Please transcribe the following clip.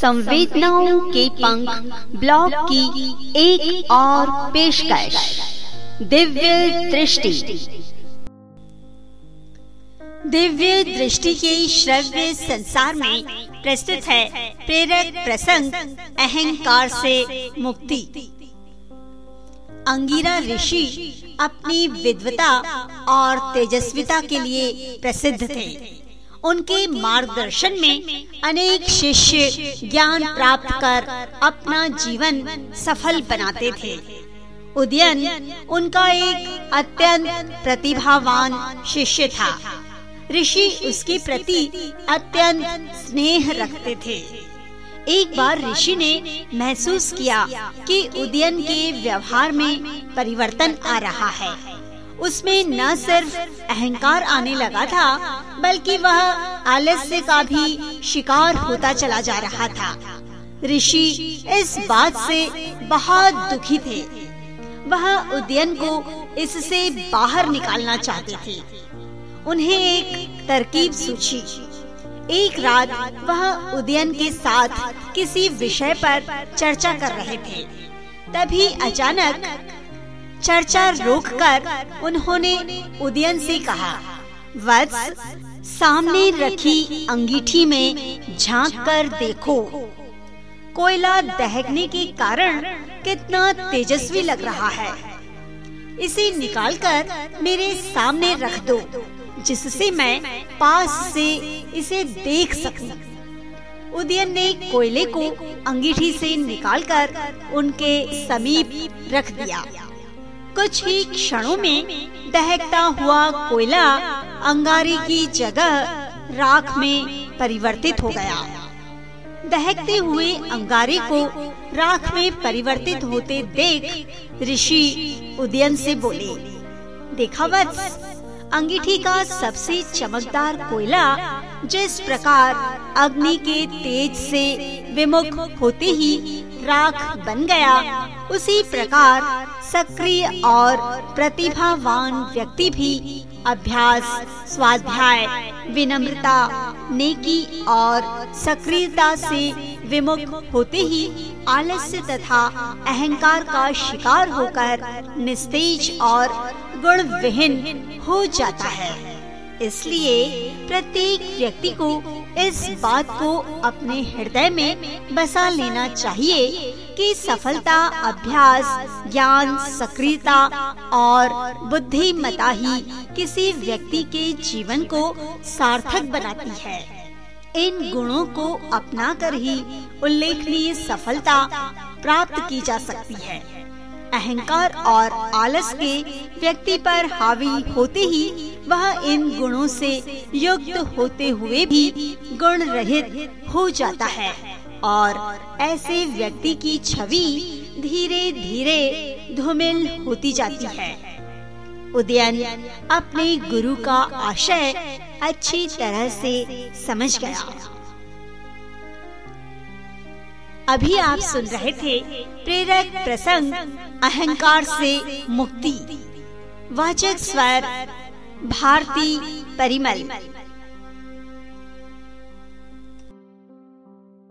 संवेदनाओं के पंख ब्लॉग की एक और पेशकश। दिव्य दृष्टि। दिव्य दृष्टि के श्रव्य संसार में प्रस्तुत है प्रेरक प्रसंग अहंकार से मुक्ति। अंगिरा ऋषि अपनी विद्वता और तेजस्विता के लिए प्रसिद्ध थे। उनके मार्गदर्शन में अनेक शिष्य ज्ञान प्राप्त कर अपना जीवन सफल बनाते थे। उदयन उनका एक अत्यंत प्रतिभावान शिष्य था। ऋषि उसके प्रति अत्यंत स्नेह रखते थे। एक बार ऋषि ने महसूस किया कि उदयन के व्यवहार में परिवर्तन आ रहा है। उसमें न सिर्फ़ अहंकार आने लगा था, बल्कि वह आलस्य का भी शिकार होता चला जा रहा था। ऋषि इस बात से बहुत दुखी थे। वह उद्यन को इससे बाहर निकालना चाहते थे। उन्हें एक तरकीब सूझी। एक रात वह उदयन के साथ किसी विषय पर चर्चा कर रहे थे। तभी अचानक चर्चा रोककर उन्होंने उदयन से कहा, वत्स, सामने रखी अंगीठी में झाँक कर देखो। कोयला दहकने के कारण कितना तेजस्वी लग रहा है। इसे निकालकर मेरे सामने रख दो, जिससे मैं पास से इसे देख सकूँ। उदयन ने कोयले को अंगीठी से निकालकर उनके समीप रख दिया। कुछ ही क्षणों में दहकता हुआ कोयला अंगारे की जगह राख में परिवर्तित हो गया। दहकते हुए अंगारे को राख में परिवर्तित होते देख ऋषि उदयन से बोले, देखा वत्स अंगीठी का सबसे चमकदार कोयला जिस प्रकार अग्नि के तेज से विमुख होते ही राख बन गया। उसी प्रकार सक्रिय और प्रतिभावान व्यक्ति भी अभ्यास, स्वाध्याय, विनम्रता, नेकी और सक्रियता से विमुख होते ही आलस्य तथा अहंकार का शिकार होकर निस्तेज और गुण विहीन हो जाता है। इसलिए प्रत्येक व्यक्ति को इस बात को अपने हृदय में बसा लेना चाहिए कि सफलता, अभ्यास, ज्ञान, सक्रियता और बुद्धिमता ही किसी व्यक्ति के जीवन को सार्थक बनाती है। इन गुणों को अपनाकर ही उल्लेखनीय सफलता प्राप्त की जा सकती है। अहंकार और आलस के व्यक्ति पर हावी होते ही वह इन गुणों से युक्त होते हुए भी गुण रहित हो जाता है। और ऐसे व्यक्ति की छवि धीरे धीरे धूमिल होती जाती है। उदयन अपने गुरु का आशय अच्छी तरह से समझ गया। अभी आप सुन रहे थे प्रेरक प्रसंग अहंकार से मुक्ति। वाचक स्वर भारती परिमल।